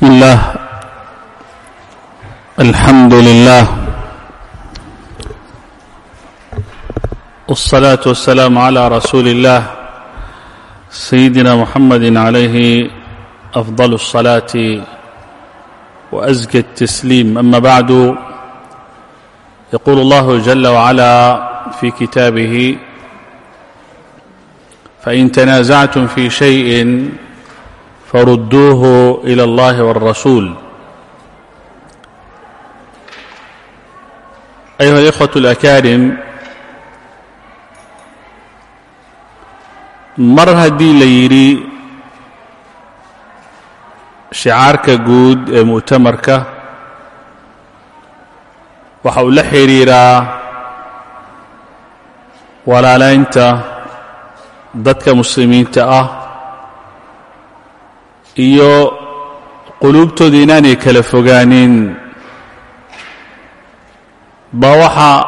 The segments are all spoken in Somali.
بسم الله الحمد لله والصلاة والسلام على رسول الله سيدنا محمد عليه أفضل الصلاة وأزكى التسليم أما بعد يقول الله جل وعلا في كتابه فإن تنازعتم في شيء فرduuه إlى الlahi والrasuul أyuha الإkhوة الأكاrim mar haddii la yidhi shicaarka guud ee mu'tamarka waxa uu la xidhiiraa walaalaynta dadka muslimiinta ah iyo quluubtooda inaanay kala fogaanin baa waxaa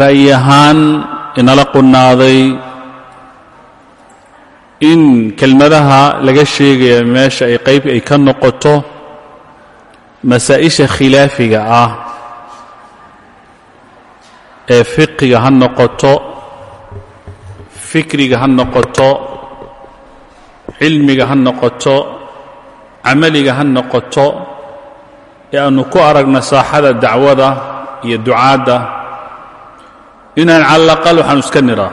ra'yi ahaan inala qunnaaday in kelmadaha laga sheegaya meesha ay qayb ay ka noqoto masaa'isha khilaafiga ah ee fiqiga ha noqoto fikriga ha noqoto cilmiga ha noqoto camaliga ha noqoto ee aannu ku aragna saaxada dacwada iyo ducaadda. Inaan cala alaqal waxaanu iska nidhaa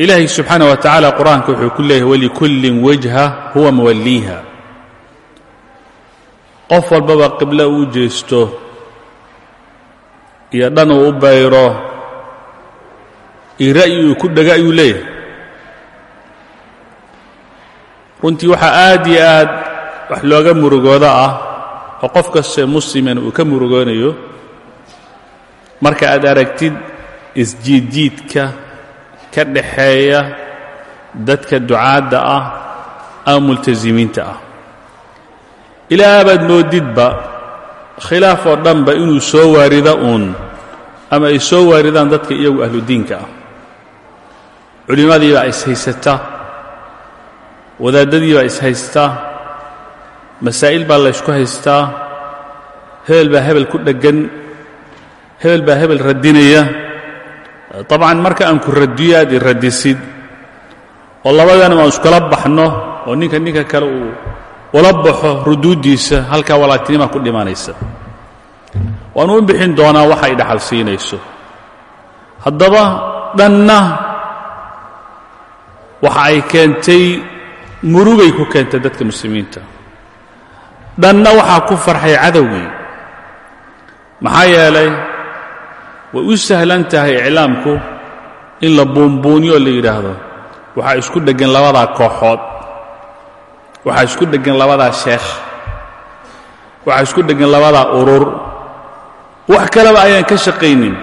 ilaahay subxaana wa tacaala qur'aanka wuxuu ku leeyahay walikullin wajha huwa mawalliiha qof walbaba qiblo uu jeesto iyo dhan uu u bayro iyo ra'yi uu ku dhega ayuu leeyahay. Runtii waxaa aad iyo aad wax looga murugooda ah oo qof kastee musliman uu ka murugoonayo marka aad aragtid isjiidjiidka ka dhaxeeya dadka ducaadda ah ama multasimiinta ah. Ilaa abaad moodidba khilaaf oo dhanba inuu soo waarida uun ama ay soo waaridaan dadka iyagu ahludiinka ah culimmadii baa ishaysataa wadaaddadii baa ishaystaa masaa'il baa laysku haystaa hebel baa hebel ku dheggan hebel baa hebel radinaya dabcan marka aan ku radiyo aad i radisid oo labadana aan iskula baxno oo ninka ninka kale uu ula baxo ruduuddiisa halkaa walaagtinimaa ku dhimanaysa. Waanu u bixin doonaa waxa ay dhaxal siinayso. Haddaba dhanna waxa ay keentay murugay ku keentay dadka muslimiinta. Dhanna waxaa ku farxay cadowgii maxaa yeelay way u sahlan tahay iclaamku in la buunbuuniyo la yidhaahdo waxaa isku dheggan labadaa kooxood. Waxaa isku dheggan labadaa sheekh. Waxaa isku dheggan labadaa urur. Wax kaleba ayaan ka shaqaynin.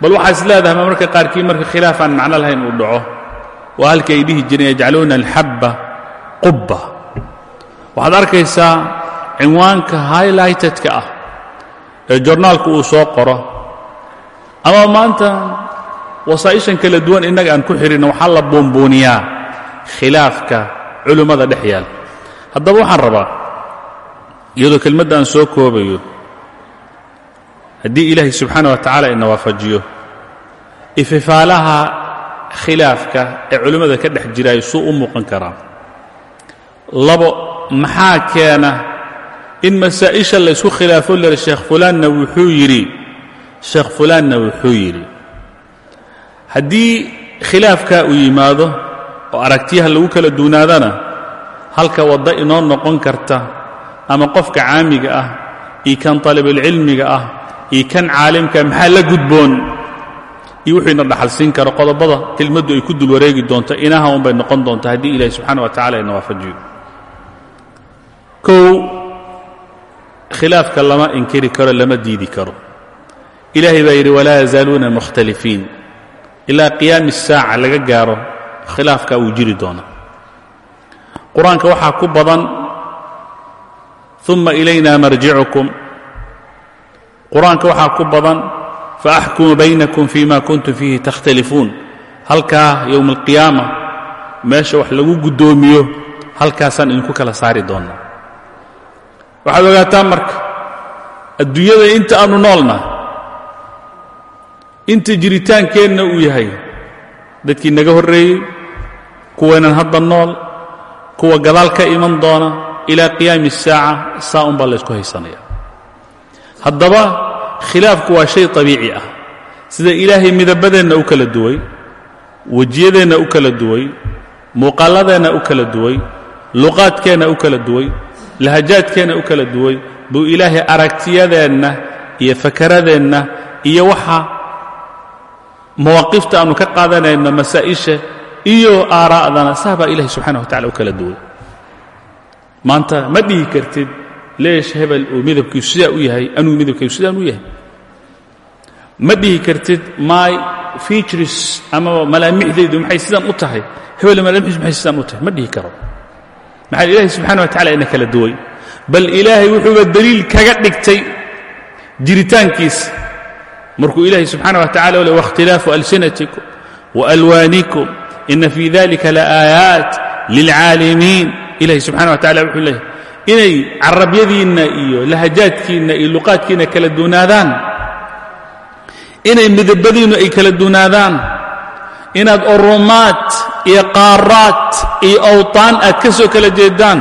Bal waxaa is leedahay marmarka qaarkii marka khilaaf aan macno lahayn uu dhaco waa halkii ay dhihi jireen yajcaluuna alxabba qubba. Waxaad arkaysaa cinwaanka highlightedka ah ee jornaalku uu soo qoro. Ama maanta wasaa'ishan kala duwan innaga aan ku xidhinno waxaa la buunbuuniyaa khilaafka culimmada dhex yaal. Haddaba waxaan rabaa iyadoo kelmadda aan soo koobayo haddii ilaahay subxaana wa tacaala ina waafajiyo ififaalaha khilaafka ee culimmada ka dhex jiraayo suu u muuqan karaa. Labo maxaa keena in masaa'isha la ysku khilaafo leh sheekh fulaanna wuxuu yidhi sheekh fulaanna wuxuu yidhi. Haddii khilaafkaa uu yimaado oo aragtiyaha lagu kala duunaadana halka wadda inoo noqon karta ama qofka caamiga ah iyo kan talibulcilmiga ah iyo kan caalimka maxaa la gudboon iyo wuxuuina dhaxalsiin karo qodobada kelmaddu ay ku dul wareegi doonto inaha unbay noqon doonta haddii ilaahay subxana wa tacala ina waafajiyo. Kow khilaafka lama inkiri karo lama diidi karo. Ilaahay baa yidhi walaa yazaaluuna mukhtalifiin ilaa qiyaami saaca laga gaaro khilaafka uu jiri doonaa qur'aanka waxaa ku badan uma ilayna marjicukum qur'aanka waxaa ku badan faaxkumu baynakum fima kuntum fiihi takhtalifuun halkaa yowma alqiyaama meesha wax lagu guddoomiyo halkaasaan idinku kala saari doonnaa waxaad ogaataa marka adduunyada inta aanu noolna inta jiritaankeenna uu yahay dadkii naga horreeyey kuwaynan hadda nool kuwa gadaal ka iman doona ilaa qiyaami الsaaca saa un baa laysku haysanaya haddaba khilaafku waa shay طabiici ah. Sida ilaahay midabadeenna u kala duway wejiyadeenna u kala duway muuqaalladeenna u kala duway luqaadkeenna u kala duway lahajaadkeenna u kala duway buu ilaahay aragtiyadeenna iyo fakaradeenna iyo waxa mawaaqifta aanu ka qaadanayno masaa'isha iyo aaraa'dana saa baa ilahay subxaana wa tacala u kala duway. Maanta ma dhihi kartid leesh hebel uu midabkiisu sidaa u yahay anuu midabkaygu sidaan u yahay. Ma kartid my features ama malaamixdaydu maxay sidaan u tahay? Hebel malaamixdiisu maxay sidaan u tahay? Ma karo. Maxaa ilaahay subxana wa tacala ina kala duway. Bal ilaahay wuxuuba deliil kaga dhigtay jiritaankiisa markuu ilaahay subxaana wa tacala le waاkhtilaafu alsinatikum waalwaanikum ina fii dalika laaayaat lilcaalimiin. Ilahay subxana wa tacala wuxuu leeyahy inay carabyadiinna iyo lahajaadkiinna iyo luqaadkiinna kala duunaadaan inay midabadiinnu ay kala duunaadaan inaad orumaad iyo qaaraad iyo awطaan aad ka soo kala jeedaan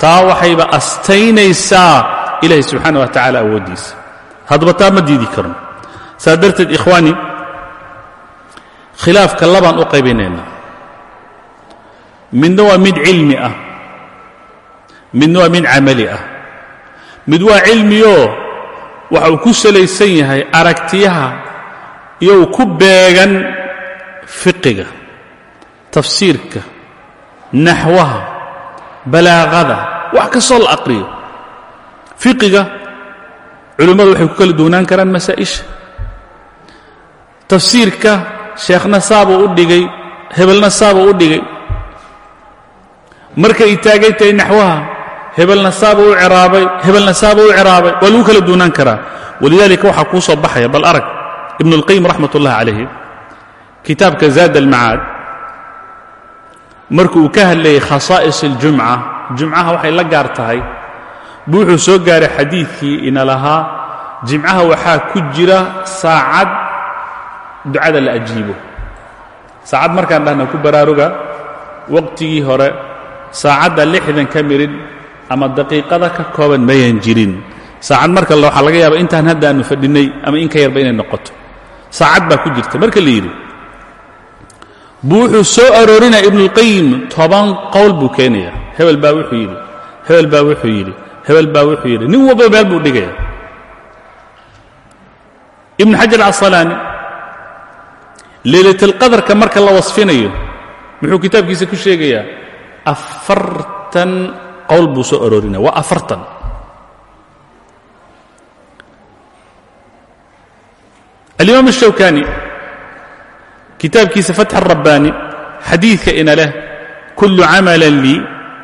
taa waxayba astaynaysaa ilahay subxaana wa tacala awooddiisa. Haddaba taa ma diidi karno. Saa darteed ikhwaani khilaafka labaan u qaybinaynaa. Midna waa mid cilmi ah midna waa mid camali ah. Mid waa cilmiyoo waxa uu ku salaysan yahay aragtiyaha iyo uu ku beegan fiqiga tafsiirka naxwaha balaaqada wax kastoo la aqriyo. Fiqiga culimmadu waxay ku kala duwnaan karaan masaa'isha. Tafsiirka sheekhna saabuu u dhigay hebelna saabuu u dhigay. Markay taagan tahay naxwaha hebelna saabuu u ciraabay hebelna saabuu u ciraabay waa lagu kala duwnaan karaa. Walidaalika waxaa kuu soo baxaya bal arag ibnu اlqayim raxmat ullahi calayhi kitaabka zaad almacaad marku uu ka hadlayay khasaa'is اljumca jumcaha waxay la gaar tahay. Buu wuxuu soo gaaray xadiidkii ina lahaa jimcaha waxaa ku jira saacad ducada la ajiibo. Saacad markaan dhahna ku baraaruga waqtigii hore saacadda lixdan ka mirin ama daqiiqada ka kooban mayan jirin. Saacad marka waxaa laga yaaba intaan hadda aanu fadhinnay ama in ka yarba inay noqoto. Saacad baa ku jirta. Marka la yidhi buu wuxuu soo aroorinaya ibnuulqayim toban qowl buu keenaya hebel baa wuxuu yidhi hebel baa wuxuu yidhi hebel baa wuxuu yidhi. Nin walba meel buu dhigaya ibnu xajar casalaani leylatalqadarka marka la wasfinayo muxuu kitaabkiisa ku sheegayaa afartan qowl buu soo aroorinaya waa afartan alimaam الshawkani kitaabkiisa fatx الrabbaani xadiidka ina leh kullu camalan lii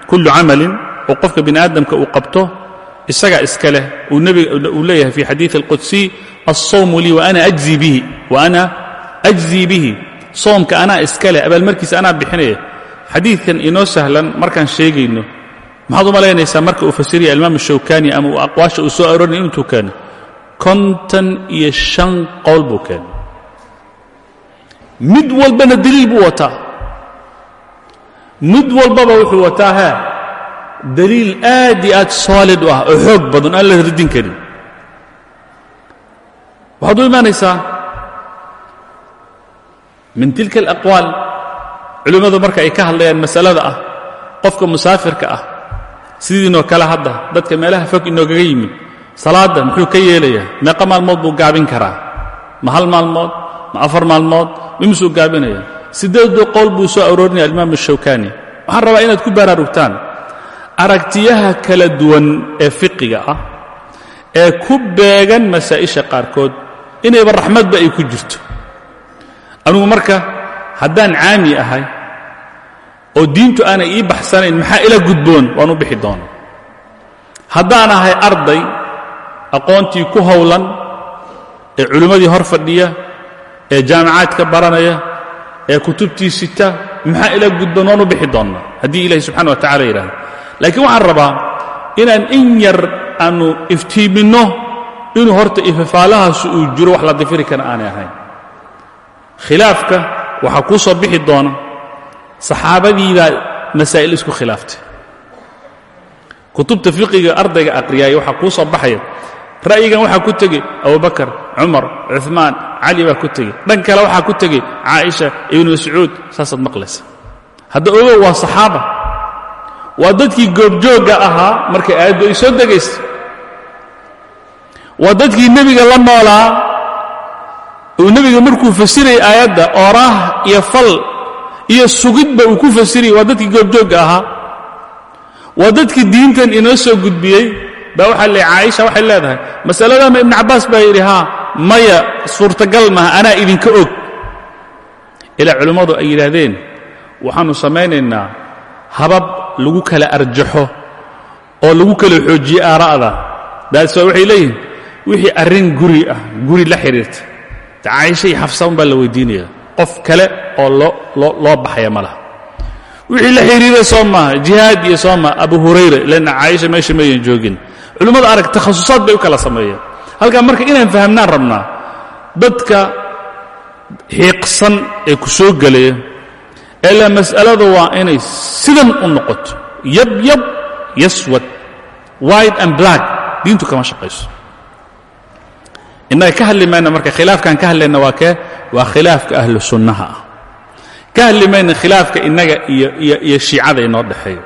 kullu camalin oo qofka bini aadamka uu qabto isagaa iska leh uu nebiga uu leeyahay fi xadiiث اlqudsiy الsawmu lii waana ajzi bihi waana ajzii bihi soomka anaa iska leh abaalmarkiisa anaa bixinaya xadiidkan inoo sahlan markaan sheegayno maxaad u malaynaysaa marka uu fasiraya alimaam الshawkani ama uu aqwaasha uu soo aroorinaya intuu keeno kontan iyo shan qowl buu keenay. Mid walbana deliil buu wataa. Mid walbaba wuxuu wataa haa deliil aad iyo aad solid u ah oo xoog badan aan la ridin karin. Waxaad u imaanaysaa min tilka alaqwaal culimmadu marka ay ka hadlayaan masalada ah qofka musaafirka ah sidiinoo kale hadda dadka meelaha fog inoogaga yimid salaadda muxuu ka yeelayaa meeqa maalmood buu gaabin karaa ma hal maalmood ma afar maalmood mimusuu gaabinaya? Siddeedu qowl buu soo aroorinaya alimaam ashawkani waxaan rabaa inaad ku baraarugtaan aragtiyaha kala duwan ee fiqiga ah ee ku beegan masaa'isha qaarkood inayba raxmadba ay ku jirto. Anugu marka haddaan caami ahay oo diintu aanay ii baxsanayn maxaa ila gudboon? Waan u bixi doona haddaan ahay arday aqoontii ku howlan ee culimmadii hor fadhiya ee jaamicaadka baranaya ee kutubtii sita maxaa ila gudban waan u bixi doonnaa haddii ilahi subxana wa tacala yidhahdo laakiin waxaan rabaa inaan in yar aanu iftiiminno inuu horta ifafaalahaas uu jiro wax la difiri kara aanay ahayn. Khilaafka waxaa kuu soo bixi doona saxaabadiibaa masaa'il isku khilaaftay kutubta fiqiga ardayga aqriyaaya waxaa kuu soo baxaya. Ra'yigan waxaa ku tegey abubakar cumar cuثmaan cali baa ku tegey. Dhan kale waxaa ku tegey caaisha ibnu mascuud saasaad maqlaysa. Hadda ogow waa saxaaba. Waa dadkii goobjoogga ahaa markay aayaddu ay soo degaysa. Waa dadkii nebiga la noolaa. Uu nebiga markuu fasirayay aayadda ooraah iyo fal iyo sugidba uu ku fasirayay waa dadkii goobjoogga ahaa. Waa dadkii diintan inoo soo gudbiyey. Baa waxaa le caaisha waxay leedahay. Masaladama ibnu cabbaas baa yidhi haa maya suurtagal maaha anaa idinka og. Ilaa culimmadu ay yidhaahdeen waxaannu samaynaynaa habab lagu kala arjaxo oo lagu kala xoojiye aara'da. Daas waa waxay leeyihiin wixii arrin guri ah guri la xidhiirta. Caaisha iyo xafsa un baa la weydiinaya qof kale oo loo baxaya ma laha. Wixii la xidhiira soo maaha jihaad iyo soo maaha abu hurayra lanna caaisha meesha mayan joogin. Culimmadu arag takhasusaad bay u kala sameeyeen. Halkaa marka inaan fahamnaan rabnaa dadka xiiqsan ee ku soo gelaya ilaa mas'aladu waa inay sidan u noqoto. Yab yab yaswad white and black. Diintu kama shaqayso. Innaga ka hadli mayna marka khilaafkaan ka hadlayna waa kee waa khilaafka ahlu sunnaha. Ah ka hadli mayna khilaafka innaga iyo shiicada inoo dhexeeyo.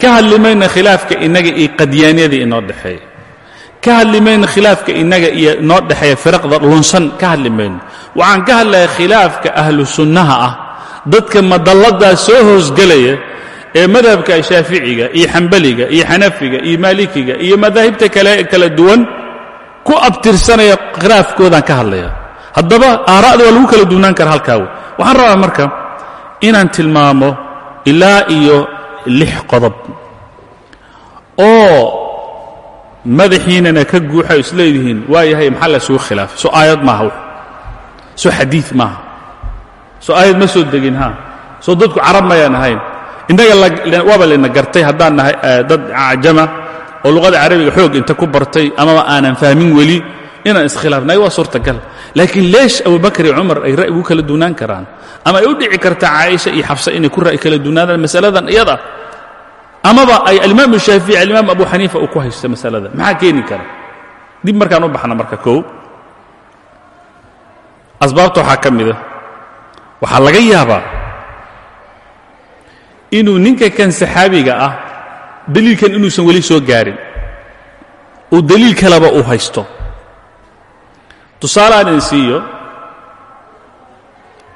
Ka hadli mayna khilaafka innaga iyo qadyaaniyada inoo dhexeeya ka hadli mayno khilaafka innaga iyo inoo dhexeeya firaqda lunsan ka hadli mayno waxaan ka hadlaya khilaafka ahlu sunnaha ah dadka madalladaa soo hoosgelaya ee madhabka shaaficiga iyo xambaliga iyo xanafiga iyo maalikiga iyo madaahibta kale kala duwan ku abtirsanaya khilaafkoodaan ka hadlaya haddaba aara'da waa lagu kala duwnaan kara halkaa wey waxaan rabaa marka inaan tilmaamo ilaa iyo lix qodob oo madaxiinana ka guuxa is leedihiin waa yahay maxaa la isugu khilaafay soo aayad maaha w soo xadiid maaha. Soo aayad ma soo degin ha soo dadku carab mayaan ahayn. Innaga waaba layna gartay haddaan nahay dad acjama oo luqada carabiga xoog inta ku bartay amaba aanan fahmin weli inaan iskhilaafnay waa suurtagal. Laakiin leesh abubakar iyo cumar ay ra'yi ugu kala duunaan karaan ama ay u dhici kartaa caaisha iyo xabsa inay ku ra'yi kala duunaadaan masaladan iyada amaba ay alimaam shaafici alimaam abu xaniifa uu ku haysto masalada maxaa keeni kara? Dib markaan u baxna marka kow asbaabta waxaa ka mida waxaa laga yaabaa inuu ninka kan saxaabiga ah daliilkan inuusan weli soo gaarin uu daliil kaleba uu haysto tusaale aan idin siiyo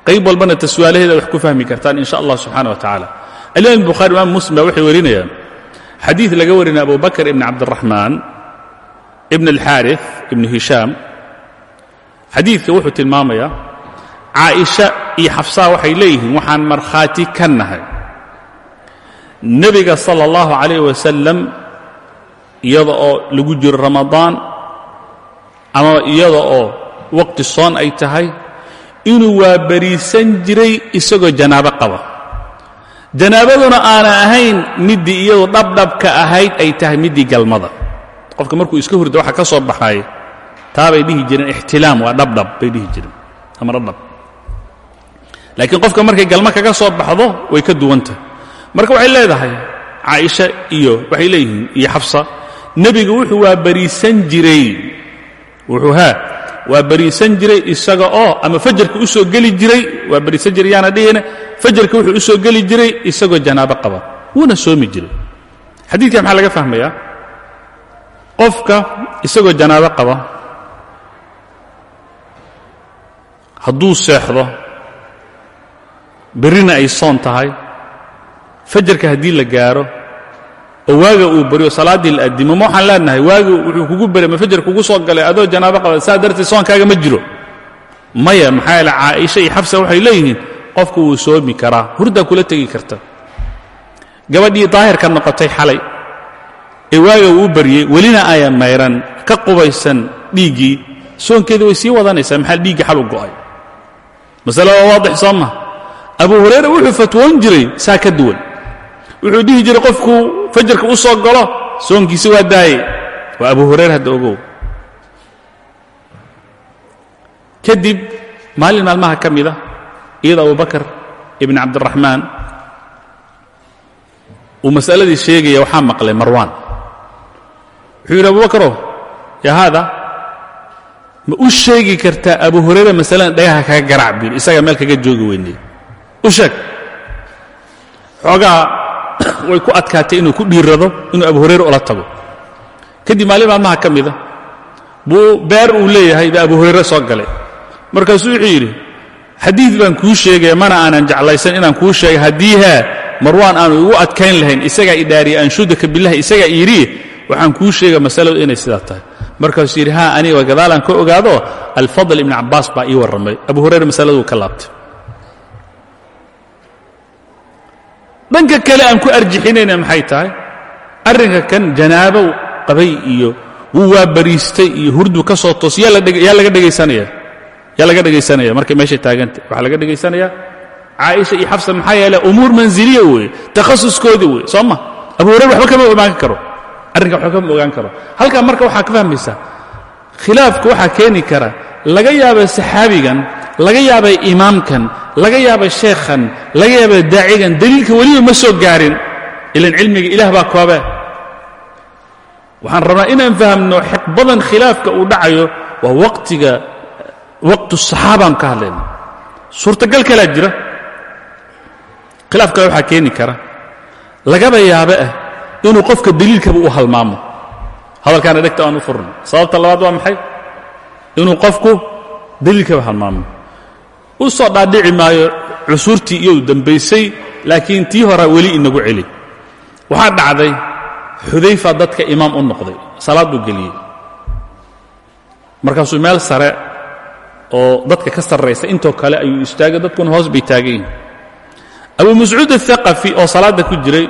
qayb walbana taswaalaheeda wax ku fahmi kartaan in sha allah subxana wa tacaala alimaam bukhari imam muslim baa waxay warinayaan xadiid laga warinaya abu bakr ibn cabdiraxmaan ibn alxaarif ibn hishaam xadiidka wuxuu tilmaamayaa caaisha iyo xafsaa waxay leeyihiin waxaan markhaati ka nahay. Nebiga sala allahu calayh wasalam iyada oo lagu jiro ramadaan ama iyada oo waqti soon ay tahay inuu waa bariisan jiray isagoo janaabo qaba. Janaabaduna aana ahayn middii iyadu dhabdhabka ahayd ay tahay middii galmada. Qofka markuu iska hurda waxa ka soo baxay taabay dhihi jireen ixtilaam waa dhabdhab bay dhihi jireen ama dhabdhab. Laakiin qofka markay galmo kaga soo baxdo way ka duwantah marka waxay leedahay caaisha iyo waxay leeyihiin iyo xafsa nebigu wuxuu waa bariisan jiray wuxuu haa waa bariisan jiray isaga oo ama fajarka u soo geli jiray. Waa bariisan jiray yaana dhihine fajarka wuxuu u soo geli jiray isagoo janaabo qaba. Wuuna soomi jiray. Xadiidka maxaa laga fahmayaa? Qofka isagoo janaabo qaba hadduu seexdo berrina ay soon tahay fajarka haddii la gaaro oo waaga uu baryo salaaddii la addimo ma waxaan leenahay waaga wuxuu kugu beray ma fajar kugu soo galay adoo janaabo qaba saa darteed soonkaaga ma jiro. Maya maxaa yaele caaisha iyo xabsa waxay leeyihiin qofku wuu soomi karaa hurdaa kula tegi karta. Gabadhii daahirka noqotay xalay ee waaga uu baryey welina ayan mayran ka qubaysan dhiiggii soonkeeda way sii wadanaysaa maxaa dhiiggii xal u go'ay? Masale waa waadix soo ma? Abu hurayra wuxuu fatwoon jiray saa ka duwan wuxuu dhihi jiray qofkuu fajarka u soo galo soonkiisi waa daaye. Waa abu hurayra hadda ogow. Kadib maalin maalmaha ka mida iyadoo abubakar ibn cabdiraxmaan uu mas'aladii sheegaya waxaa maqlay marwaan. Wuxuu yidhi abubakarow yaa haada? Ma u sheegi kartaa abu hurayra masaladan dhagaha kaga garaac biil isagaa meel kaga joogi weynay u sheeg. Xoogaa way ku adkaatay inuu ku dhiirado inuu abu hurayra ula tago. Kadib maalin maalmaha ka mida buu beer uu leeyahay baa abu hurayre soo galay. Markaasuu wuxuu yidhi xadiid baan kuu sheegaya mana aanan jeclaysan inaan kuu sheegay. Haddii haa marwaan aanu igu adkayn lahayn isagaa idhaariya anshudaka bilah isagaa iidhi waxaan kuu sheega masaladu inay sidaa tahay. Markaasuu yidhi haa aniga gadaalaan ka ogaado alfadl ibn cabbaas baa ii warramay. Abu hurayre masaladuu ka laabtay dhanka kale aan ku arjixinayna maxay tahay? Arrinka kan janaabow qabay iyo wuu bariistay iyo hurdu ka soo toos yaa laga dhegaysanaya yaa laga dhegaysanaya markay meeshay taagantay waxaa laga dhegaysanayaa caaisha iyo xafsa maxaa yeele umuur manziliya weeye takhasuskoodii weeye soo ma? Abu hurayra waxba kama ogaan karo. Arrinka waxba kama ogaan karo. Halkaa marka waxaa ka fahmaysaa khilaafka waxaa keeni kara laga yaaba saxaabigan laga yaabay imaamkan laga yaabay sheekhan laga yaabay daacigan daliilka weliba ma soo gaarin. Ilan cilmiga ilaah baa koobe. Waxaan rabnaa inaan fahamno xiqbadan khilaafka uu dhacayo waa waqtiga waqtu saxaabaan ka hadlayna suurtagal kalaa jira khilaaf kale waxaa keeni kara. Lagaba yaabe ah inuu qofka daliilkaba u halmaamo. Hadalkaana dhegta aan u furno. Sababta labaad waa maxay? Inuu qofku daliilkaba halmaamo u soo dhaadhici maayo cusuurtii iyou dambaysay laakiin tii horaa weli inagu celi. Waxaa dhacday xudayfa dadka imaam u noqday salaad buu geliyey. Markaasuu meel sare oo dadka ka sarraysa intoo kale ayuu istaagay dadkuna hoos bay taagan abu mascuud athaqafi oo salaadda ku jiray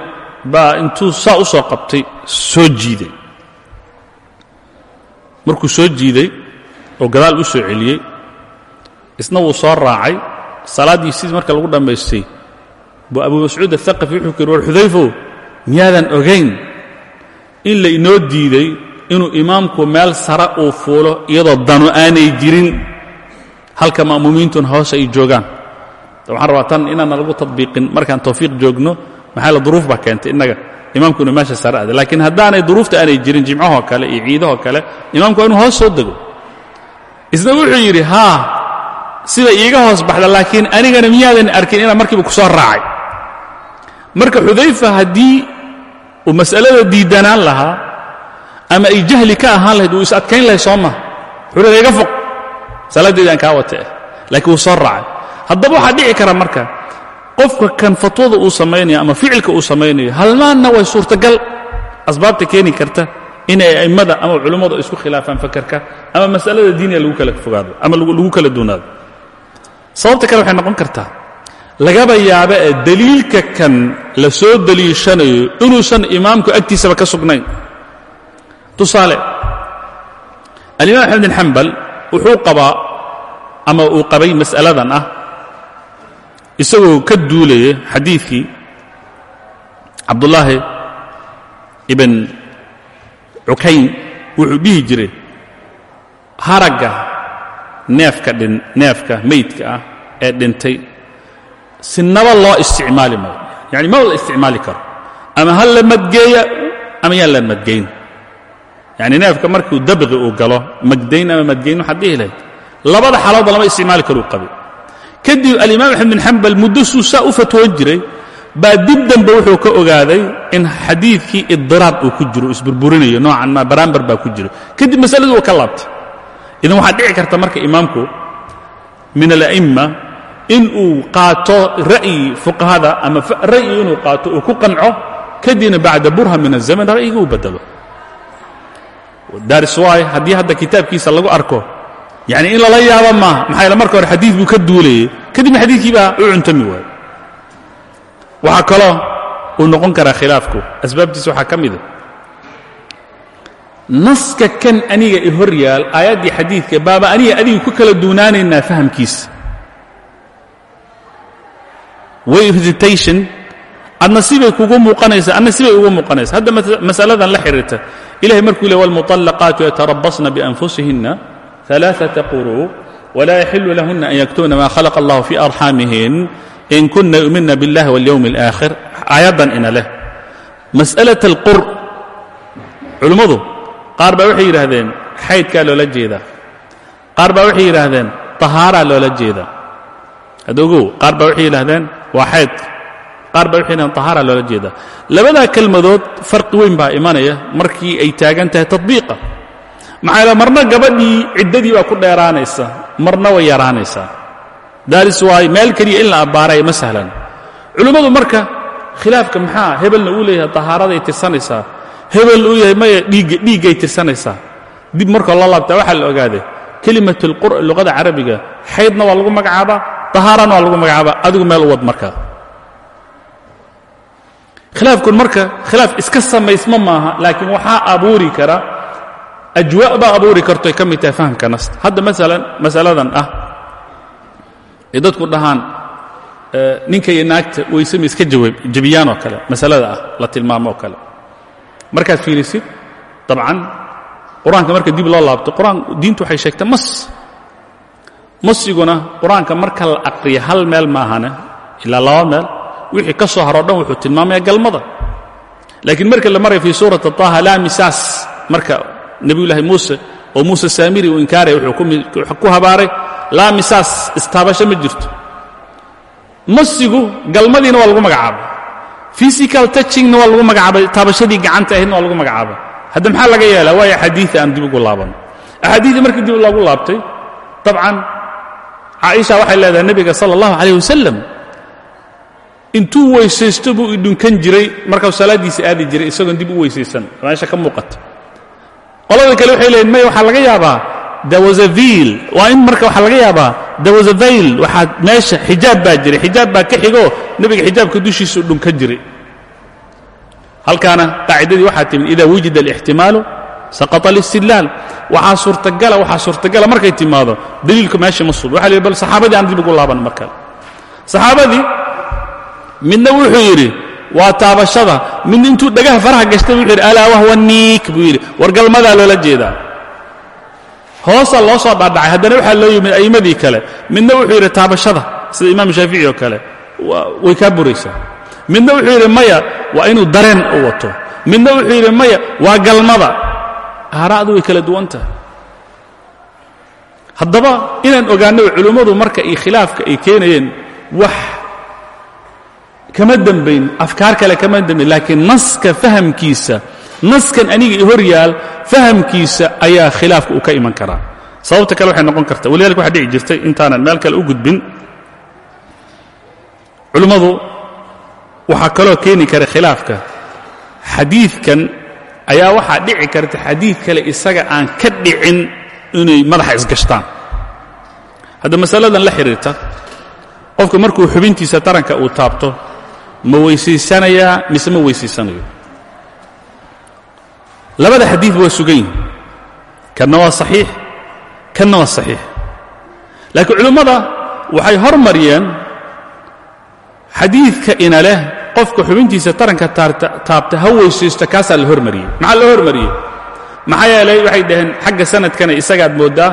baa intuu saa u soo qabtay soo jiiday. Markuu soo jiiday oo gadaal u soo celiyey isna wuu soo raacay. Salaaddii sidii marka lagu dhammaystay. Buu abu mascuud athaqafi wuxuu ku yidhi war xudayfow miyaadan ogayn in la inoo diiday inuu imaamku meel sare uu fuulo iyadoo danu aanay jirin? Halka ma'muumiintuna hoos ay joogaan. Waxaan rabaa tan inaana lagu tadbiiqin markaan tawfiiq joogno maxaa la duruuf baa keentay innaga? Imaamku inuu meesha sare ade laakiin haddaanay duruufta aanay jirin jimcahoo kale iyo ciidahoo kale imaamku waa inuu hoos soo dego. Isna wuxuu yidhi haa sida iiga hoos baxda laakiin anigana miyaadan arkin inaan markiiba ku soo raacay. Marka xudayfa haddii uu mas'alada diidanaan lahaa ama ay jahli ka ahaan lahayd uu is adkayn lahay soo maha xurada iga foq salaadeedii aan kaa wata ah laakiin wuu soo raacay. Haddaba waxaa dhici kara marka qofka kan fatwada uu samaynayo ama ficilka uu samaynayo halmaanna way suurtagal asbaabta keeni karta inay a'immada ama culummadu isku khilaafaan fakarka ama mas'alada diiniga lagu kala fogaado ama lagu kala duunaado sababta kale waxay noqon kartaa lagaba yaaba ee deliilka kan la soo deliishanayo inuusan imaamku agtiisaba ka sugnayn. Tusaale alimaam axmed bin xambal wuxuu qabaa ama uu qabay mas'aladan ah isagoo ka duulaya xadiidkii cabdullaahi ibn cukayn wuxuu dhihi jiray haragga neefka dhin neefka meydka ah ee dhintay sinaba loo isticmaali maayo yani ma la isticmaali karo. Ama ha la madgeeya ama yaan la madgayn yani neefka markuu dabqi uu galo magdayn ama madgayn waxaad dhihi lahayd labada xaloodba lama isticmaali karuu qabay kadib alimaam axmed bin xambal muddo suu saa u fatwoon jiray baa dib wuxuu ka ogaaday in xadiidkii idiraab uu ku jiro isburburinayo. Noocan ma baraambar baa ku jiro. Kadib masaladii uu ka laabtay idan waxaa dhici karta marka imaamku min in uu qaato ra'yi fuqahada ama ra'yi inuu qaato uu ku qanco kadibna bacda burha min azaman ra'yiga uu bedelo daris waay haddii hadda kitaabkiisa lagu arko yani in lala yaabo maaha maxaa yaele marka hore xadiid buu ka duulayey kadibna xadiidkii baa u cuntami waayo waxaa kaloo uu noqon karaa khilaafku asbaabtiisa waxaa ka mida naska kan aniga i hor yaal aayaddii xadiidka baaba aniga adiga ku kala duunaanaynaa fahamkiisa way hesitation adna sibay kugu muuqanaysaa adna sibay ugu muuqanaysa hadda masaladan la xiriirta ilahay markuu le wاlmuطalaqaatu yatarabasna bianfusihinna ثalaaثaةa quruu wla yaxilu lahuna an yaktubna ma khalaqa allah fi arxaamihin in kuna yu'minna biاllahi wاlyowm اlآakhir aayaddan ina leh masأlaة اlqur culummadu qaar baa waxay yidhaahdeen xaydkaa loola jeedaa. Qaar baa waxay yidhaahdeen tahaaraa loola jeedaa. Hadogow qaar baa waxay yidhaahdeen waa xaydka qaar baa waxay yidhahdeen tahaaraa loola jeedaa. Labadaa kelmadood farqi weyn baa imanaya markii ay taagan tahay tatbiiqa. Maxaa yaele marna gabadhii ciddadii baa ku dheeraanaysa marna way yaraanaysaa. Daaris waayo meel keliya in la abbaaraya ma sahlan. Culimmadu marka khilaafka maxaa hebelna uu leeyahay tahaaraday tirsanaysaa hebel uu yahay maya dhiigga dhiiggay tirsanaysaa. Dib markoo la laabtaa waxaa la ogaaday kelimat اlqur luqada carabiga xaydna waa lagu magacaabaa tahaarana waa lagu magacaabaa adigu meel u wad markaa khilaafkun marka khilaaf iska samaysma maaha laakiin waxaa abuuri kara ajwa' baa abuuri kartoy ka mid tahay fahamka nasta. Hadda maalan masaladan ah ay dadku dhahaan ninka iyo naagta waysama iska jebiyaan oo kale masalada ah la tilmaamo kale markaad fiirisid dabcan qur'aanka marka dib loo laabto qur'aan diintu waxay sheegtay mas. Masiguna qur'aanka marka la aqriya hal meel maahane ilaa laba meel wixii ka soo haroo dhan wuxuu tilmaamaya galmada. Laakiin marka la maraya fii suurati طaha laa misaas. Marka nebiyullaahi muuse oo muuse saamiri uu inkaaraya wuxuu ku habaaray laa misaas istaabasho ma jirto. Masigu galmadiina waa lagu magacaabay physical touchingna waa lagu magacaabay taabashadii gacanta ahaydna waa lagu magacaabay. Hadda maxaa laga yeelaa waayo axaadiia aan dib ugu laabanno axaadiidii markii dib loogu laabtay dabcan caaisha waxay leedahay nebiga sala allahu calayh intuu weysaysto buu idhunkan jiray markau salaaddiisa aadi jiray isagoon dib u weysaysan. Meesha ka muuqata. Qolada kale waxay leeyiin maya waxaa laga yaabaa dawasavil waa in marka waxaa laga yaabaa dawasavail waxaa meesha xijaab baa jiray. Xijaab baa ka xigoo nebiga xijaabka dushiisu dhunkan jiray halkaana qaacidadii waxaa timid ida wujida alixtimaalu saqata alistidlaal. Waxaa suurtagala waxaa suurtagala markay timaado daliilku meesha ma suub waxa la yidhi bal saxaabadii aan dib ugu laaban mar kale saxaabadii midna wuxuu yidhi waa taabashada midna intuu dhagaha faraha gashtay wuxuu yidhi alaa wahwa niik buu yidhi. Wargalmadaa loola jeedaa. Hoosaa loo soo dhaadhacay haddana waxaa loo yimid a'immadii kale. Midna wuxuu yidhi taabashada sida imaam shaafici oo kale way kaa buraysaa. Midna wuxuu yidhi maya waa inuu dareen u wato. Midna wuxuu yidhi maya waa galmada. Aaraa'du way kala duwan tahay. Haddaba inaan ogaanno culimmadu marka iyo khilaafka ay keenayeen wax kama dembayn afkaar kale kama dembayn laakiin naska fahamkiisa naskan aniga i hor yaal fahamkiisa ayaa khilaafka uu ka iman karaa. Sababta kale waxay noqon karta walidalika waxa dhici jirtay intaanan meel kale u gudbin culimmadu waxaa kaloo keeni kara khilaafka. Xadiidkan ayaa waxaa dhici karta xadiid kale isaga aan ka dhicin inay madaxa isgashtaan. Hadda masaladan la xidhiirta qofka markuu xubintiisa taranka uu taabto ma weysaysanayaa mise ma weysaysanayo labada xadiid waa sugan yihiin kanna waa saxiix kanna waa saxiix. Laakiin culimmada waxay hormariyeen xadiidka ina leh qofka xubintiisa taranka taabta ha weysaysto kaasaa la hormariyey maxaa loo hormariyey maxaa yeelay waxay dhaheen xagga sanadkana isagaad mooddaa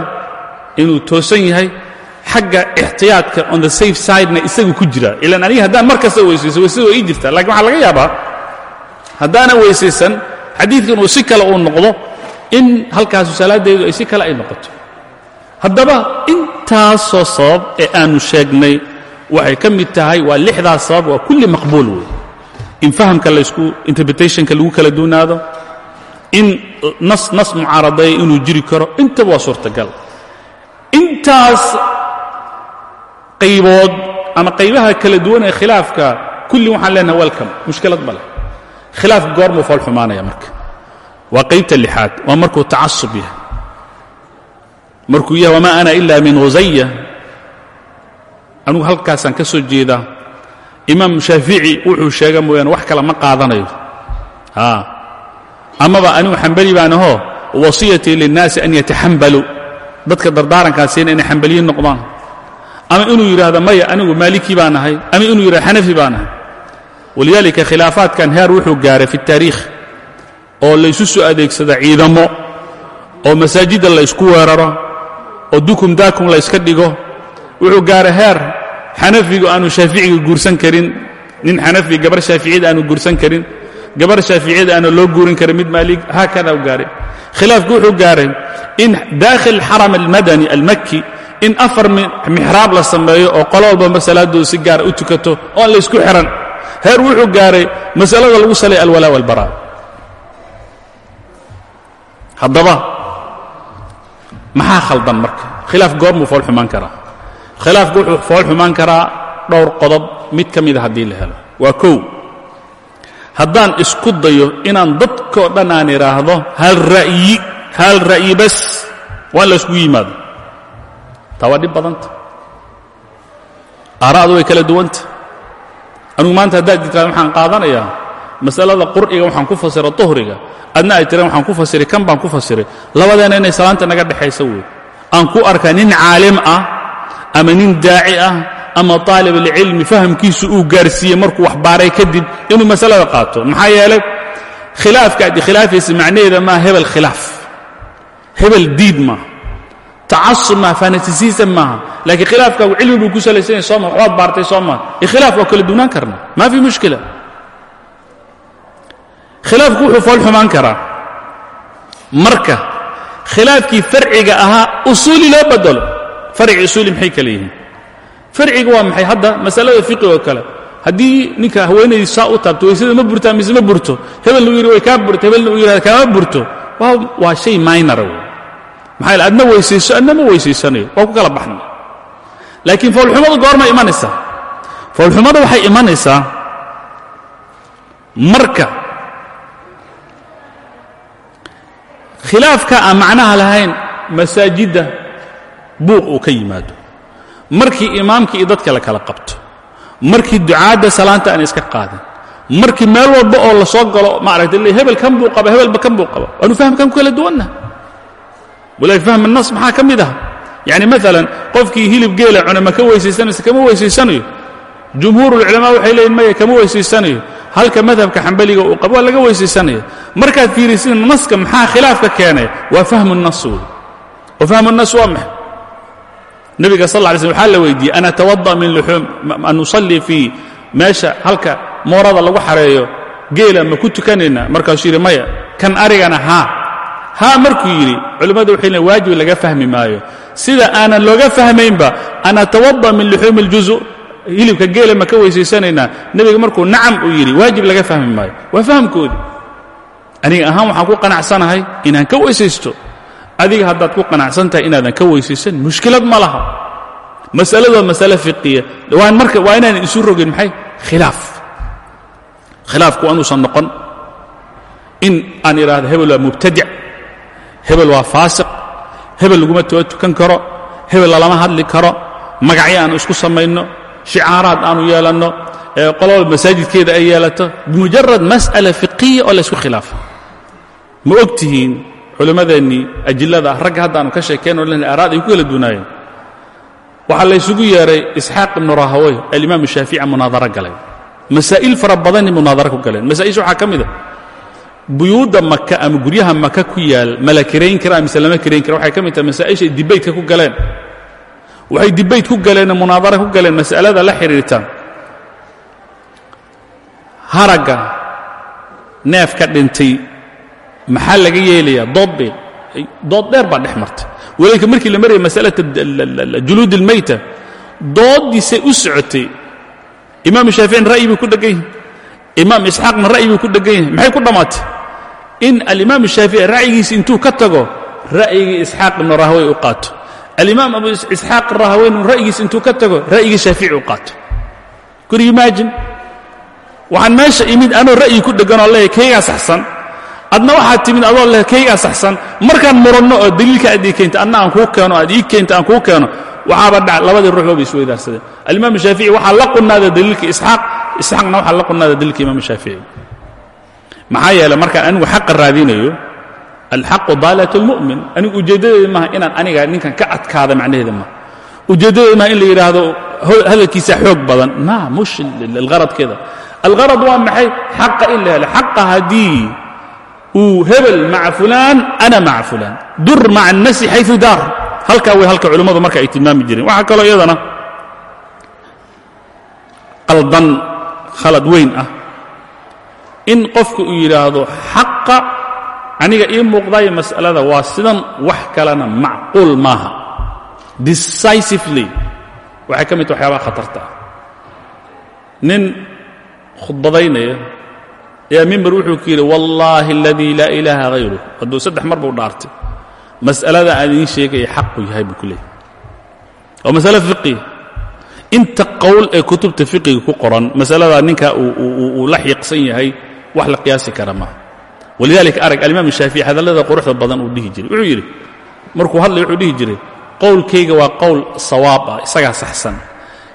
inuu toosan yahay xagga ixtiyaadka on the safe sidena isagu ku jira. Ilaan aniga haddaan mar kasta weysayso weysada waa ii jirtaa. Lakin waxaa laga yaabaa haddaanan weysaysan xadiidkan uu si kale uu noqdo in halkaasu salaaddeedu ay si kale ay noqoto. Haddaba intaasoo sabab ee aanu sheegnay waxay ka mid tahay waa lixdaas sabab waa kulli maqbuul wey. In fahamka laysku interpretationka lagu kala duunaado in nas nas mucaaradeeya inuu jiri karo intaba waa suurtagal. Intaas qaybood ama qaybaha kala duwan ee khilaafka kulli waxaan leenahay welcome mushkilad ma leh. Khilaafka goormuu fool xumaanaya marka. Waa qaybta lixaad waa markuu tacasub yahay. Markuu yahay wamaa ana ila min husaya anugu halkaasaan ka soo jeedaa imaam shaafici wuxuu sheega mooyaane wax kale ma qaadanayo. Amaba anigu xambali baan ahoo wasiyatii linnaasi an yataxambaluu dadka dardaarankaasiina inay xambaliyin noqdaan. Ama inuu yidhaahdo maya anigu maaliki baan ahay. Ama inuu yidhahdo xanafi baan ahay. Walidaalika khilaafaadkan heer wuxuu gaaray fi taariikh oo laysu soo adeegsado ciidamo oo masaajidda la ysku weeraro oo dukum daakum la yska dhigo. Wuxuu gaaray heer xanafigu aanu shaaficiga guursan karin nin xanafi gabar shaaficiyada aanu guursan karin gabar shaaficiyada aanu loo guurin karin mid maalig haakada u gaaray khilaafku wuxuu gaaray in daakhil xaram almadani almaki in afar mixraab la sameeyo oo qolo walba salaadooda si gaara u tukato oon la ysku xihan heer wuxuu gaaray masalada lagu salay alwalaa walbara haddaba maxaa khaldan marka? Khilaaf goormuu fool xumaan karaa khilaafku wuxuu fool xumaan karaa dhowr qodob mid ka mida haddii la helo. Waa kow haddaan isku dayo inaan dadkoo dhan aan idhaahdo hal ra'yi hal ra'yi bas waa in la yskugu yimaado. Taa waa dhib badanta. Aara'du way kala duwanta. Anugu maanta haddaad jirtaan waxaan qaadanayaa masalada qur'iga waxaan ku fasira duhriga adna ay tiraan waxaan ku fasiray kan baan ku fasiray. Labadeena inay salaanta naga dhexaysa wey aan ku arkaa nin caalim ah ama nin daaci ah ama aalibulcilmi fahamkiisu uu gaarsiiyey markuu wax baaray kadib inuu masalada qaato. Maxaa yeelay khilaafka aad khilaafaysa macnaheeda maa hebel khilaaf hebel diid maaha tacasub maaha fanatisiism maaha. Laakiin khilaafkaagu cilmi buu ku salaysanya soo ma waxbaad baartay soo maa ikhilaaf waa kala duwnaan karna ma fi mushkila. Khilaafku wuxuu fool xumaan karaa. Marka khilaafkii farciga ahaa usuuli loo badalo farci usuuli maxay kale yihiin? Farciga waa maxay hadda masalada fiqi oo kale? Haddii ninka haweenaydiis saa u taabto waysada ma burtaa mise ma burto? Hebelna uu yidhi way kaa burto hebelna uu yidhahda kaama burto. Waa shay maynara wey maxaa adna weysayso adna ma weysaysanayo waa ku kala baxnay. Laakiin foolxumadu goorma imanaysaa. Foolxumada waxay imanaysaa marka khilaafka aan macnaha lahayn masaajidda buuq uu ka yimaado. Markii imaamka iyo dadka la kala qabto. Markii ducaadda salaanta aan iska qaadin. Markii meel walba oo la soo galo maaragta le hebel kan buu qaba hebelba kan buu qaba. Waanu fahamkan ku kala duwanna? Walaahi fahma nas maxaa ka mid ah? Qofkii hilib geela cuna ma ka weysaysanaysa kama weesaysanayo jumhuurulculamaa waxay leeyihiin maya kama weesaysanayo halka madhabka xambaliga uu qabo waa laga weysaysanaya markaad fiirisin naska maxaa khilaafka keenay? Waa fahmu nas wey. Wa fahmu nas waa maxay? Nebiga sal alay slm waxaa la weydiiyey an atawada min luxuum an usallii fii meesha halka moorada lagu xareeyo geela ma ku tukanaynaa markaasuu yidhi maya kan arigana haa. Haa markuu yidhi culimmadu waxay leein waajib laga fahmi maayo. Sida aanan looga fahmaynba an atawada min luxuumi اljuzu hilibka geela ma ka weysaysanaynaa nebiga markuu nacam uu yidhi waajib laga fahmi maayo. Waa fahamkoodii. Aniga ahaan waxaan ku qanacsanahay inaan ka weysaysto adiga haddaad ku qanacsan tahay inaadan ka weysaysan mushkilad ma laha. Masaladu waa masale fiqiya waan marka waa inaanan isu rogin maxay? Khilaaf. Khilaafku inuusan noqon. In aan idhaahdo hebel waa mubtadic hebel waa faasiq hebel laguma too tukan karo hebel lalama hadli karo magacyo aanu isku samayno shicaaraad aanu yeelanno qolol masaajidkeeda ay yeelato bimujarad mas'ala fiqiya oo laysku khilaafo ma og tihiin culimmadeennii ajillada ah ragga hadda aanu ka sheekayno len aaraad ay ku kala duunaayeen. Waxaa laysugu yeedhay isxaaq ibnu rahawey alimaam shaafici munaadaro galay. Masaa'il fara badanay munaadaro ku galeen. Masaa'isha waxaa ka mid a buyuudda maka ama guryaha maka ku yaal ma la kirayn karaa mise lama kirayn kara waxay ka mid tahay masaa'ishay dibaydka ku galeen. Waxay dibayd ku galeen munaadara ku galeen mas'alada la xidhiirta haragga neefka dhintay maxaa laga yeelayaa? Dood dood dheer baa dhex martay. Walaalka markii la marayay masalata juluud اlmayta dooddiisay u socotay. Imaam shaaficina ra'yi buu ku dhegan yahay imaam isxaaqna ra'yi buu ku dhegan yahay maxay ku dhammaatay in alimaam shaafici ra'yigiisa intuu ka tago ra'yigii isxaaq ibnu rahawey u qaato. Alimaam abu isxaaq rahaweyn ra'yigiisa intuu ka tago ra'yigii shaafici u qaato. Could you imagine? Waxaan meesha imid anoo ra'yi ku dheganoo leeyahy kaygaa saxsan adna waxaad timid adoo leh kaygaa saxsan markaan muranno oo daliilka aad ii keenta adna aan kuu keeno aad ii keenta aan kuu keeno waxaaba dhac labadii ruux baba isweydaarsadeen alimaam shaafici waxaa la qunnaada daliilka isxaaq isxaaqna waxaa la qunnaada daliilka imaam shaafici maxaa yeelay markaan anigu xaqa raadinayo alxaqu daalat اlmu'min anigu ujeeddadeeda maaha inaan aniga ninkan ka adkaada macnaheeda maaha ujeeddadooda maa in la yidhaahdo hadalkiisa xoog badan ma mush algharadkeeda algharad waa maxay xaqa in la helo xaqa haddii uu hebel maca fulaan ana maca fulaan. Dur maca الnasi xayu daar. Halkaa way halka culimmadu marka ay tilmaami jireen. Waxaa kaloo iyadana qaldan khalad weyn ah. In qofku uu yidhaahdo xaqa aniga ii muuqdayo mas'alada waa sidan wax kalena macquul maaha. Decisively. Waxay ka mid ta khatarta. Ah nin khudbadaynaya ayaa mimber wuxuu ku yidhi wallaahi aladii laa ilaaha hayruh hadduu saddex mar buu dhaartay. Mas'alada aan idiin sheegaya xaqu yahay buu ku leeyahy waa masale fiqiya inta qowl ee kutubta fiqiga ku qoran masaladaa ninka uu la xiiqsan yahay wax la qiyaasi kara maaha walidaalika arag alimaam shaafici hadallada quruxda badan uu dhihi jiray. Wuxuu yidhi markuu hadlay wuxuu dhihi jiray qowlkayga waa qowl sawaab ah isagaa saxsan.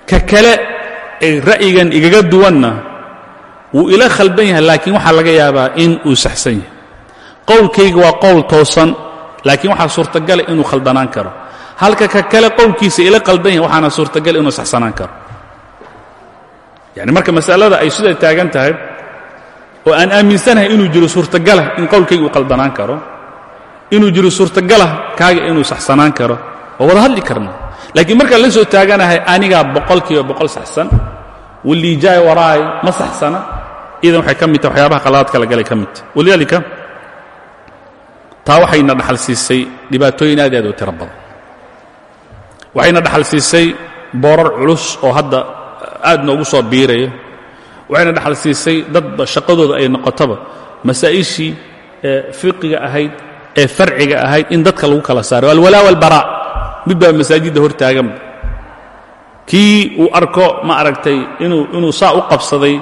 Ka kale ee ra'yigan igaga duwanna wuu ila khaldan yahay laakiin waxaa laga yaabaa in uu saxsan yahay. Qowlkayga waa qowl toosan laakiin waxaa suurtagala inuu khaldanaan karo. Halka ka kale qowlkiisa ila qaldan yahay waxaana suurtagal inuu saxsanaan karo. Yani marka masalada ay siday taagan tahay oo aan aaminsanahay inuu jiro suurtagalah in qowlkayga uu qaldanaan karo inuu jiro suurtagalah kaaga inuu saxsanaan karo waa wada hadli karna laakiin markaan la soo taaganahay anigaa boqol kiiba boqol saxsan waliijaay waraay ma saxsana idan waxay ka mid tahay waxyaabaha qaladaadka la galay ka mid tahy walidaalika taa waxayna dhaxal siisay dhibaatooyin aad aad u tiro badan waxayna dhaxal siisay boorar culus oo hadda aad noogu soo biiraya waxayna dhaxal siisay dadba shaqadooda ay noqotaba masaa'ishii fiqiga ahayd ee farciga ahayd in dadka lagu kala saaro alwalaa walbaraa mid baa masaajidda hor taaganba kii uu arko ma aragtay inuu inuu saa u qabsaday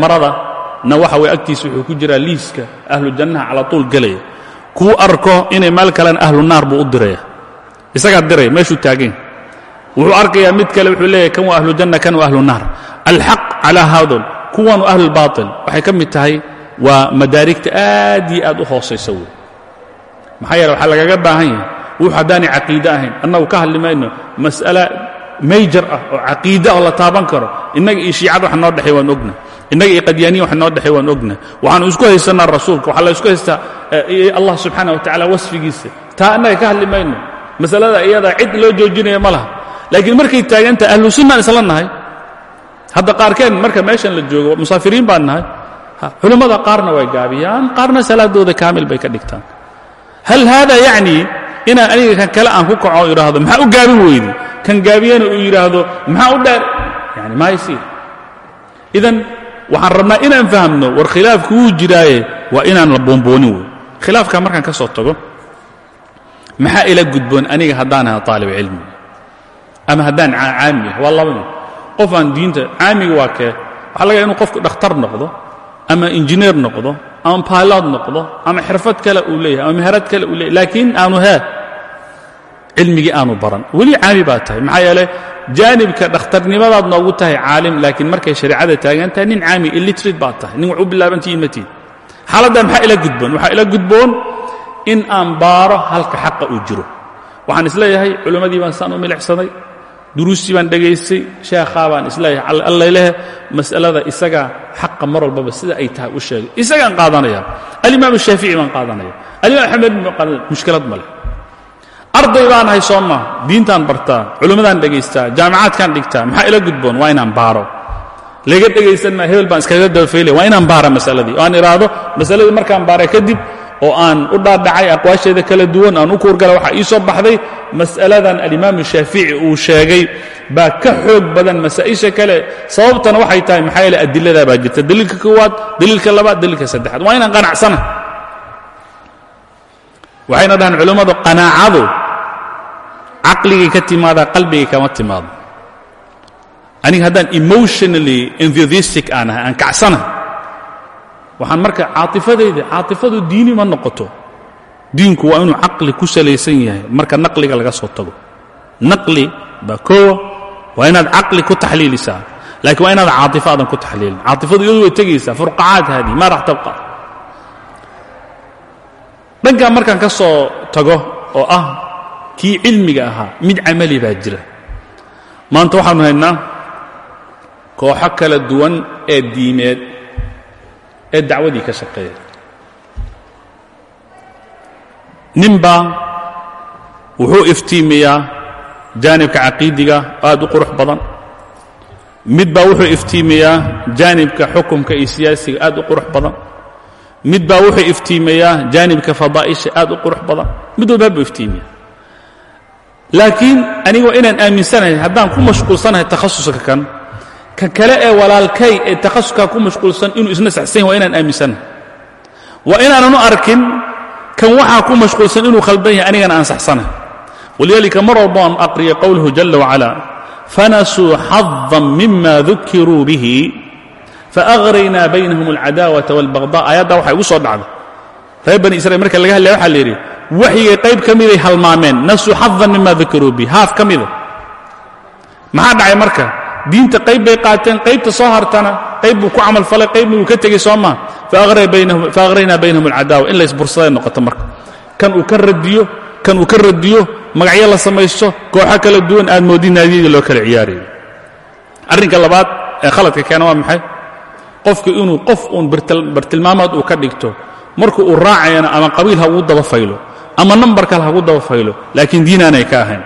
marada na waxa weye agtiisa wuxuu ku jiraa liiska ahlu jannaha cala tuul gelaya kuu arko inay meel kalena ahlu naar buu u diraya isagaa diraya meeshuu wuxuu arkayaa mid kale wuxuu leeyahay kan waa ahlu janna kan waa ahlu naar. Alxaq calaa haadol kuwanu ahlulbaatil waxay ka mid tahay waa madaarigta aad iyo aad u hoosaysa wey maxaa yeele waxaa lagaga baahan yahay wux haddaanay caqiide ahayn annagu ka hadli mayno mas'ala mayjar ah oo caqiide la taaban karo innaga iyo shiicada wax noo dhexey waan ogna innaga iyo qadyaaniya wax noo dhexey waan ogna. Waxaanu isku haysanaa rasuulka waxaa la isku haystaa allah subxaana wa tacala wasfigiisa. Taa annaga ka hadli mayno. Masalada iyada cid loo joojinaya ma laakiin markay taagantahay ahlu sunnaan isla nahay. Hadda qaarkeen marka meeshan la joogo musaafiriin baan nahay. Culimmada qaarna way gaabiyaan qaarna salaadooda kaamil bay ka dhigtaan. Hal haada yacnii inaan aniga kan kale aan ku kaco idhaahdo maxaa u gaabin weydi? Kan gaabiyana uu yidhaahdo maxaa u dheer yani maaysiir idan waxaan rabnaa inaan fahamno war khilaafku wuu jiraaye waa inaan la boonboonin wey. Khilaafka markaan ka soo tago maxaa ila gudboon aniga haddaan aha aalib cilmi? Ama haddaan caami yahay waa laba mid. Qof aan diinta caamiga waa kee. Waxaa laga inuu qofku dhakhtar noqdo ama injineer noqdo ama baylod noqdo ama xirfad kale uu leeyahay ama meherad kale uu leeyahy laakiin aanu hee cilmigii aanu baran. Weli caami baa tahay. Maxaa yeele jaanibka dhakhtarnimadaad noogu tahay caalim laakiin markay shareecada taagan tahay nin caami illiterate baad tahay. Nin wax u bilaabantihiin ma tihin xaaladdan maxaa ila gudboon? Waxaa ila gudboon in aan baaro halka xaqa uu jiro. Waxaan is leeyahay culimmadii baan saan u milicsaday duruustii baan dhegaystay sheekhaa baan is leeyahay allayleh mas'alada isagaa xaqa mar walbaba sida ay tahay u sheegay. Isagaan qaadanaya alimaam shaafici baan qaadanaya alimaam qaadanaya mushkilad ma arday baan ahay soo maa diintaan bartaa culimmadaan dhegaystaa jaamicaadkaan dhigtaa maxaa ila gudboon? Waa inaan baaro. Laga dhegaysan maa hebel baan iskaga dabafaylaya waa inaan baara masaladii. Oo aan idhaahdo masaladii markaan baaray kadib oo aan u dhaadhacay aqwaasheeda kala duwan aan u kuurgala waxaa ii soo baxday mas'aladan alimaamu shaafici uu sheegay baa ka xoog badan masaa'isha kale. Sababtana waxay tahay maxaa yeele adiladaa baa jirta. Daliilka koowaad daliilka labaad daliilka saddexaad. Waa inaan qanacsana waxayna dhahaan culimmadu qanaacadu caqligay ka timaadaa qalbigay kama timaado aniga haddaan emotionally enthusiastic aan ahay aan kacsana waxaan marka caatifadayda caatifadu diini ma noqoto. Diinku waa inuu caqli ku salaysan yahay marka naqliga laga soo tago. Naqli baa koowa waa inaad caqli ku taxliilisaa laakiin waa inaad caatifo aadan ku taxliilin. Caatifadu iyadu way tegaysaa furqacaad haadii ma rax tabqa. Dhankan markaan ka soo tago oo ah kii cilmiga ahaa mid camali baa jira. Maanta waxaanu haynaa kooxo kala duwan ee diimeed ee dacwadii ka shaqeeya. Ninbaa wuxuu iftiimiyaa jaanibka caqiidiga aad u qurux badan. Mid baa wuxuu iftiimiyaa jaanibka xukumka iyo siyaasiga aad u qurux badan. Mid baa wuxuu iftiimiyaa jaanibka fadaa'isha aad u qurux badan. Mid walbaa buu iftiimiya laakiin anigoo inaan aaminsanahay haddaan ku mashquulsanahay takhasuska kan ka kale ee walaalkay ee takhasukaa ku mashquulsan inuu isna saxsan yahy inaan aaminsanahay. Wa inaananu arkin kan waxaa ku mashquulsan inuu khaldan yahay anigana aan saxsanahay. Walidaalika mar walba aan aqriya qowluhu jalla wacalaa fanasuu xadan mima dukiruu bihi faagraynaa baynahum alcadaawata wاlbagda aayaddaa waxaa igu soo dhacday. Reer bani israiil marka laga hadlaya waxaa la yidhi waxyigay qayb ka miday halmaameen. Nasuu xadan mima dukiruu bihi. Haaf ka mida maxaa dhacay marka? Diinta qayb bay qaateen qaybta soo hartana qayb buu ku camal falay qaybna wuu ka tegey soo maa faأghraynaa baynahum اlcadaawa in laysbursaday noqoto marka. Kan uu ka radiyo kan uu ka radiyo magacyo la samaysto kooxo kala duwan aad moodin naadiyadii loo kala ciyaarayo arrinka labaad ee khaladka keena waa maxay? Qofku inuu qof uun bartilmaamaad uu ka dhigto marku uu raacayana ama qabiil ha ugu daba faylo ama nambar kale ha ugu daba faylo laakiin diinaanay ka ahayn.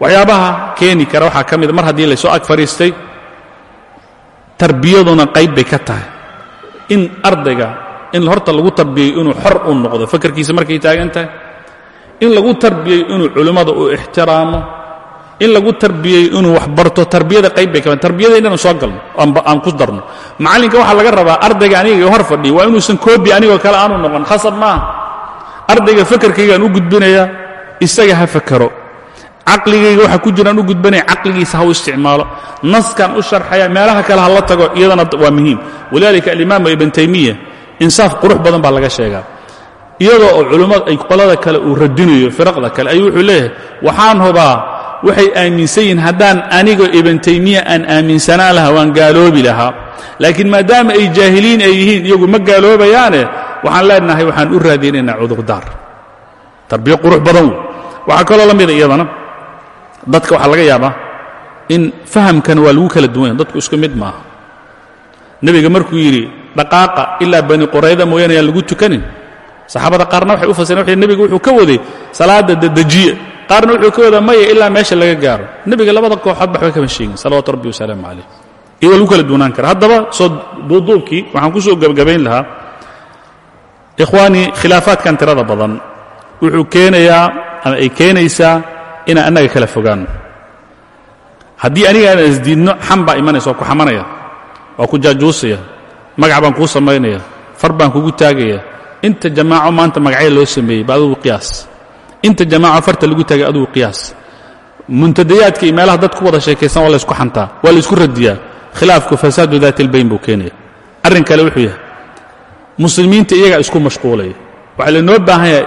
Waxyaabaha keeni kara waxaa ka mida mar haddii laysoo ag fadhiistay tarbiyaduna qayb bay ka tahay. In ardayga in horta lagu tarbiyayo inuu xor u noqdo fakarkiisa markay taagan in lagu tarbiyayo inuu culimmada u ixtiraamo. In lagu tarbiyeeyo inuu wax barto tarbiyada qayb bay ka tarbiyada inaynu soo galno aan ku darno. Macallinka waxaa laga rabaa ardayga aniga hor fadhiya waa inuusan koobi anigoo kale aanu noqon khasab maaha ardayga fakarkaygaan u gudbinayaa isaga ha fakaro. Caqligayga waxa ku jiraan u gudbanaya caqligiisa ha u isticmaalo. Naskan u sharxaya meelaha kale ha la tago iyadana waa muhiim. Walidaalika alimaam ibn taymiya insaaf qurux badan baa laga sheegaa. Iyadoo oo culummad ay qolada kale uu radinayo firaqda kale ayuu wuxuu leeyahay waxaan hubaa waxay aaminsan yihiin haddaan anigoo ibn taymiya aan aaminsanaan lahaa waan gaaloobi lahaa. Laakiin maadaama ay jaahiliin ay yihiin iyagu ma gaaloobayaane waxaan leenahay waxaan u raadinaynaa cudurdaar. Tarbiyo qurux badan. Wey waxaa kaloo la mida iyadana dadka waxaa laga yaabaa in fahamkan waa lagu kala duwanya dadku isku mid maaha. Nebiga markuu yidhi dhaqaaqa ilaa bani qurayda mooyaane yaan lagu tukanin. Saxaabada qaarna waxay u fasireen nebiga wuxuu ka waday salaadda dedejiya qaarna wuxuu ka wadaa maya ilaa meesha laga gaaro. Nebiga labada kooxood waxba kama sheegin. Salawaatu rabbi wasalaamu calayh. Waa lagu kala duunaan kara haddaba soo duuduubkii waxaan ku soo gebagabayn lahaa. Ikhwaanii khilaafaadkan tirada badan wuxuu keenayaa ama ay keenaysaa inaan annaga kala fogaanno haddii aniga aan isdiidno xam imanaysa waa ku xamanaya waa ku jaajuusaya magac baan kuu samaynaya far baan kugu taagaya. Inta jamaaco maanta magacya loo sameeyey ba adugu qiyaas inta jamaaco farta lagu taagay adugu qiyaas. Muntadayaadka iyo meelaha dad ku wada sheekaysan waa laysku xantaa waa laysku radiyaa. Khilaafku fasaadu daati ilbayn buu keenaya arrin kale wuxuu yahay muslimiinta iyagaa isku mashquulaya. Waxaa lanoo baahan yahay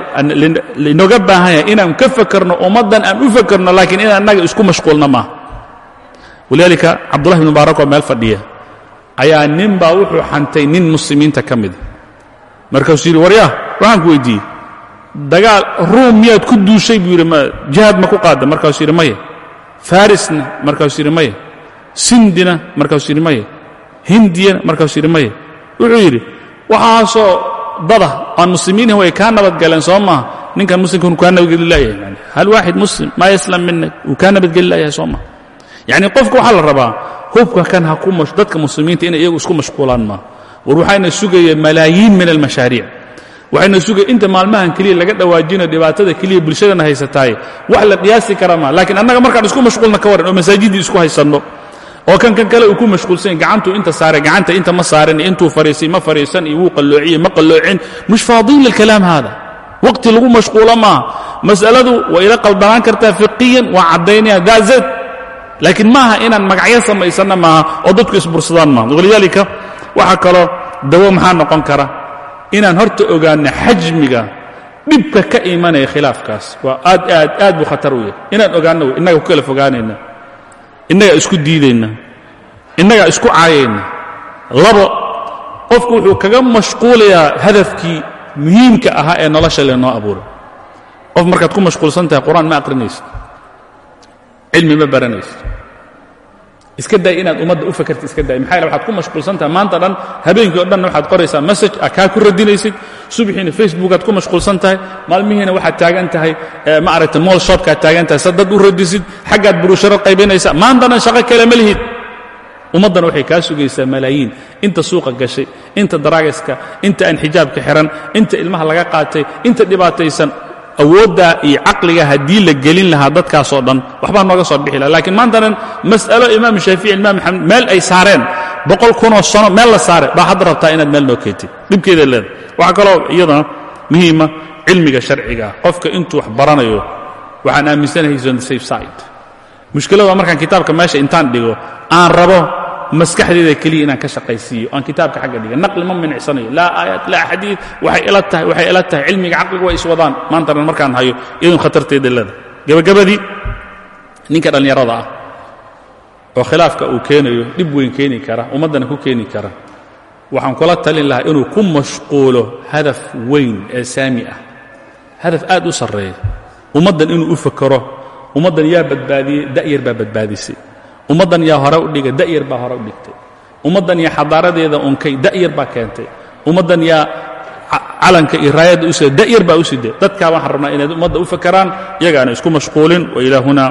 lainooga baahan yahay inaan ka fakarno ummaddan aan u fakarno laakiin in annaga isku mashquulna maaha. Walidaalika cabdullahi bn mubaarak oo meel fadhiya ayaa nin baa wuxuu xantay nin muslimiinta ka mida markaasuu yidhi waryaa waxaan ku weydiiyey dagaal ruum miyaad ku duushay buu yidhi jihaad ma ku qaadda? Markaasuu yidhi maya farisna markaasuu yidhi maya sindina markaasuu yidhi maya hindiyana markaasuu yidhi maya wuxuu yidhi waxaasoo dada aan muslimiinah way kaa nabadgaleen soo maaha. Ninkan muslimka uu kaa nabadgeli laayahay yani hal waaxid muslim maa yaslam minak uu kaa nabadgeli laayahay soo maaha. Yacni qofka waxaa la rabaa hubka kan ha ku dadka muslimiinta inay iyagu isku mashquulaan maaha. War waxayna sugaya malaayiin min almashaariic waxayna sugaya inta maalmahan keliya laga dhawaajinayo dhibaatada keliya bulshadana haysataaye wax la qiyaasi kara lakiin annaga markaan isku mashquulna ka waran oo masaajiddii isku haysanno oo kan kan kale uu ku mashquulsan gacantuu inta saaray gacanta inta ma saarin iyo intuu ma fariisan iyo wuu qalloociye ma qalloocin. Mush faadiin lilkalaam haada. Waqti lagu mashquulo maaha mas'aladu waa ila qalbanaan kartaa fiqiyan waa caddaynaya daazad laakiin maaha inaan magacyo samaysanna maaha oo dadku isbursadaan maaha walidaalika waxaa dawo maxaa noqon kara inaan horta ogaanno xajmiga dhibka ka imanaya khilaafkaas. Waa aad aad aad buu khatar u yahay. Inaan ogaanno innaga ku kala fogaanayna. Innagaa isku diidayna. Innagaa isku caayayna. Labo qofku wuxuu kaga mashquulayaa hadafkii muhiimka ahaa ee nolosha lenoo abuuray qof markaad ku mashquulsan tahay qur'aan ma aqrinaysid. Cilmi ma baranaysid iska day inaad ummadda u fakarta iska day. Maxaa yaele waxaad ku mashquulsan tahay maanta dhan habeenkii o dhanna waxaad qoraysaa message a kaa ku radinaysid. Subaxiina facebookaad ku mashquulsan tahay maalmihiina waxaad taagan tahay ma aragtay moll shopkaad taagan tahay sad dad u radisid. Xaggaad burusharo qaybinaysaa. Maanta dhan shaqo kale ma lihid. Ummaddana waxay kaa sugaysaa malaayiin. Inta suuqa gashay inta daraagiska inta aan xijaabka xihan inta ilmaha laga qaatay inta dhibaataysan awooddaa iyo caqliga haddii la gelin lahaa dadkaasoo dhan waxbaa nooga soo bixi laha lakiin maantanan mas'alo imaam shaafici imaam maxamed meel ay saareen boqol kunoo sano meel la saare baa hadda rabtaa inaad meel noo keentid. Dhibkeeda leeda waxaa kaloo iyadana muhiima cilmiga sharcigaa qofka intuu wax baranayo waxaan aaminsanahay is on the safe side. Mushkilada markaan kitaabka meesha intaan dhigo aan rabo maskaxdeeda keliya inaan ka shaqaysiiyo aan kitaabka xagga dhiga naqli ma minicsanayo laa aayaat laa xadiid. Waxay ila tahay waxay ila tahay. Cilmiga caqliga way iswadaan. Maantana markaan hayo iyadun khatarteeda leeda gabagabadii ninka dhallinyarada ah oo khilaafka uu keenayo dhib weyn keeni kara ummaddana ku keeni kara waxaan kula talin lahaa inuu ku mashquulo hadaf weyn ee saami ah. Hadaf aad u sarreeya. Ummaddan inuu u fakero ummaddan yaa badbaadiyey da'yar baa badbaadisay ummaddan yaa hore u dhigay da'yar baa hore u dhigtay. Ummaddan yaa xadaaradeeda unkay da'yar baa keentay. Ummaddan yaa calanka iyo raayadda u sida da'yar baa u sida dadkaa waxaan rabnaa inaad ummadda u fakaraan iyagaana isku mashquulin wa ilaahuna